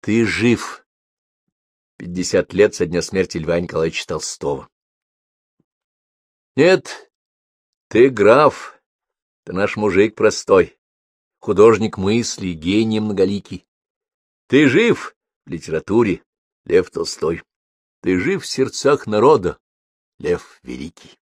Ты жив. Пятьдесят лет со дня смерти Льва Николаевича Толстого. Нет, ты граф, ты наш мужик простой, художник мысли, гений многоликий. Ты жив в литературе, Лев Толстой. Ты жив в сердцах народа, Лев Великий.